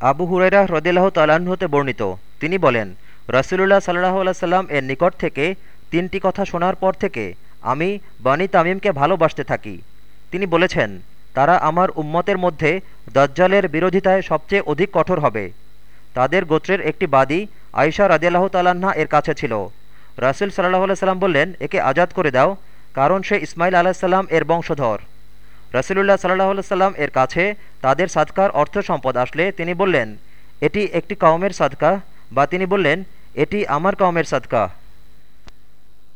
আবু হুরাইরা হ্রদিল্লাহ তালাহ হতে বর্ণিত। তিনি বলেন, রসুলুল্লাহ সাল্লাহ সাল্লাম এর নিকট থেকে তিনটি কথা শোনার পর থেকে আমি বানি তামিমকে ভালোবাসতে থাকি। তিনি বলেছেন, তারা আমার উম্মতের মধ্যে দজ্জালের বিরোধিতায় সবচেয়ে অধিক কঠোর হবে। তাদের গোত্রের একটি বাদী আয়সা রাজিয়াল্লাহ তাল্লাহা এর কাছে ছিল। রাসুল সাল্লাহ সাল্লাম বললেন, একে আজাদ করে দাও, কারণ সে ইসমাইল আলাহিসাল্লাম এর বংশধর। রসুলুল্লাহ সাল্লাহ সাল্লাম এর কাছে তাদের সাদকার অর্থ সম্পদ আসলে তিনি বললেন, এটি একটি কওমের সাদকা, বা তিনি বললেন, এটি আমার কওমের সাদকা।